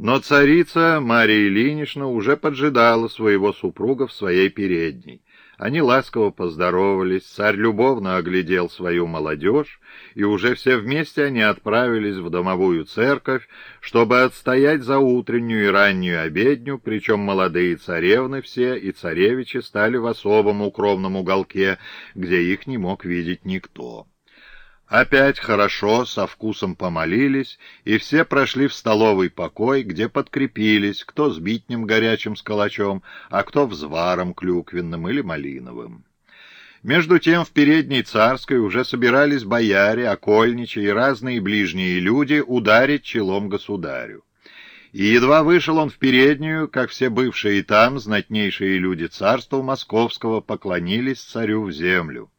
Но царица Мария Ильинична уже поджидала своего супруга в своей передней. Они ласково поздоровались, царь любовно оглядел свою молодежь, и уже все вместе они отправились в домовую церковь, чтобы отстоять за утреннюю и раннюю обедню, причем молодые царевны все и царевичи стали в особом укромном уголке, где их не мог видеть никто. Опять хорошо, со вкусом помолились, и все прошли в столовый покой, где подкрепились, кто с битнем горячим с калачом, а кто взваром клюквенным или малиновым. Между тем в передней царской уже собирались бояре, окольничьи и разные ближние люди ударить челом государю. И едва вышел он в переднюю, как все бывшие там, знатнейшие люди царства московского, поклонились царю в землю.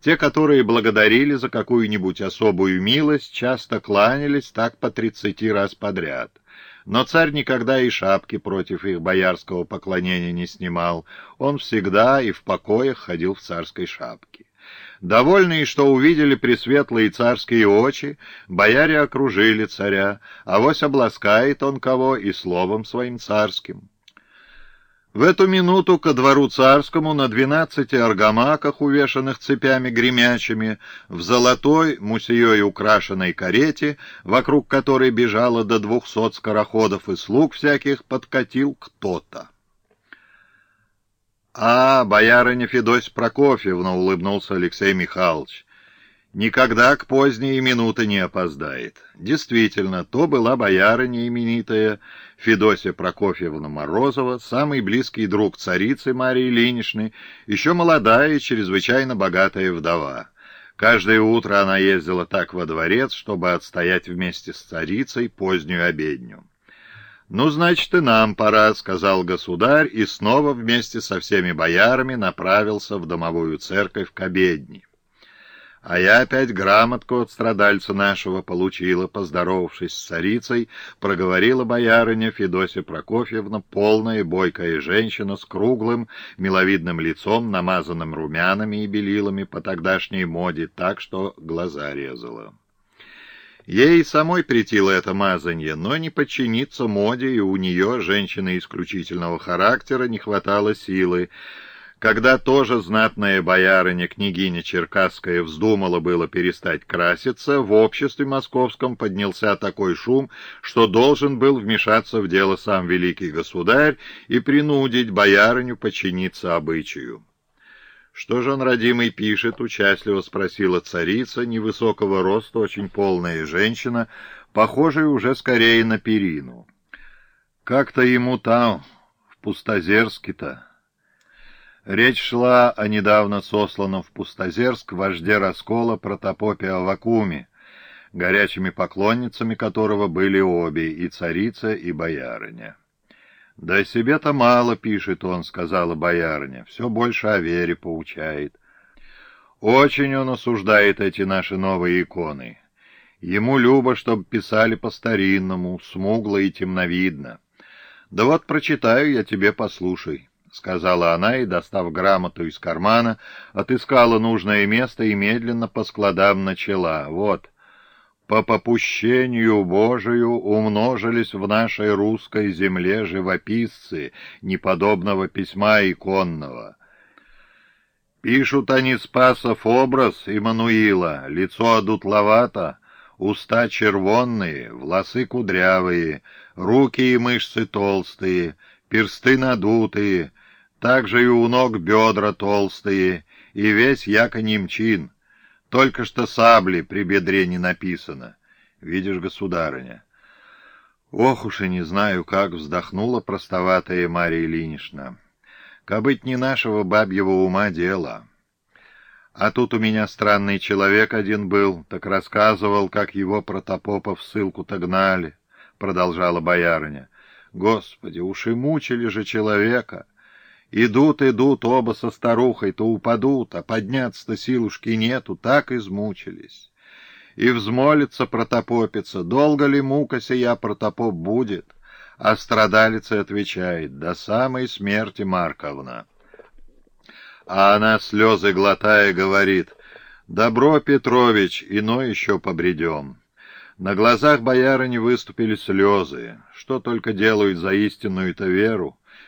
Те, которые благодарили за какую-нибудь особую милость, часто кланялись так по тридцати раз подряд. Но царь никогда и шапки против их боярского поклонения не снимал. Он всегда и в покоях ходил в царской шапке. Довольные, что увидели пресветлые царские очи, бояре окружили царя, а вось обласкает он кого и словом своим царским. В эту минуту ко двору царскому на двенадцати аргамаках, увешанных цепями гремячими, в золотой, мусией украшенной карете, вокруг которой бежало до двухсот скороходов и слуг всяких, подкатил кто-то. — А, боярыня Федось Прокофьевна, — улыбнулся Алексей Михайлович, никогда к поздней минуты не опоздает. Действительно, то была боярыня именитая Федосия Прокофьевна Морозова, самый близкий друг царицы Марии Ильиничны, еще молодая и чрезвычайно богатая вдова. Каждое утро она ездила так во дворец, чтобы отстоять вместе с царицей позднюю обедню. «Ну, значит, и нам пора», — сказал государь, и снова вместе со всеми боярами направился в домовую церковь к обедне. А я опять грамотку от страдальца нашего получила, поздоровавшись с царицей, проговорила боярыня Федосия Прокофьевна, полная бойкая женщина с круглым, миловидным лицом, намазанным румянами и белилами по тогдашней моде, так что глаза резала. Ей самой претило это мазанье, но не подчиниться моде, и у нее, женщины исключительного характера, не хватало силы, когда тоже знатная боярыня княгиня Черкасская вздумала было перестать краситься, в обществе московском поднялся такой шум, что должен был вмешаться в дело сам великий государь и принудить боярыню подчиниться обычаю. «Что же он, родимый, пишет?» — участливо спросила царица, невысокого роста, очень полная женщина, похожая уже скорее на перину. «Как-то ему там, в Пустозерске-то...» Речь шла о недавно сосланном в Пустозерск вожде раскола протопопе Авакуме, горячими поклонницами которого были обе, и царица, и боярыня. «Да себе-то мало пишет он», — сказала боярыня, — «все больше о вере поучает. Очень он осуждает эти наши новые иконы. Ему любо, чтобы писали по-старинному, смугло и темновидно. Да вот прочитаю я тебе, послушай». — сказала она и, достав грамоту из кармана, отыскала нужное место и медленно по складам начала. Вот. «По попущению Божию умножились в нашей русской земле живописцы неподобного письма иконного». Пишут они Спасов образ Иммануила, лицо одутловато, уста червонные, волосы кудрявые, руки и мышцы толстые, персты надутые, также и у ног бедра толстые, и весь яко немчин. Только что сабли при бедре не написано. Видишь, государыня? Ох уж и не знаю, как вздохнула простоватая Мария Ильинична. Кабыть не нашего бабьего ума дело. А тут у меня странный человек один был, так рассказывал, как его протопопа в ссылку-то гнали, — продолжала боярыня. Господи, уж и мучили же человека. Идут, идут оба со старухой, то упадут, а подняться-то силушки нету, так измучились. И взмолится протопопица, долго ли мука сия протопоп будет? А страдалица отвечает, до самой смерти Марковна. А она, слезы глотая, говорит, «Добро, Петрович, ино еще побредем». На глазах боярыни выступили слезы. Что только делают за истинную-то веру.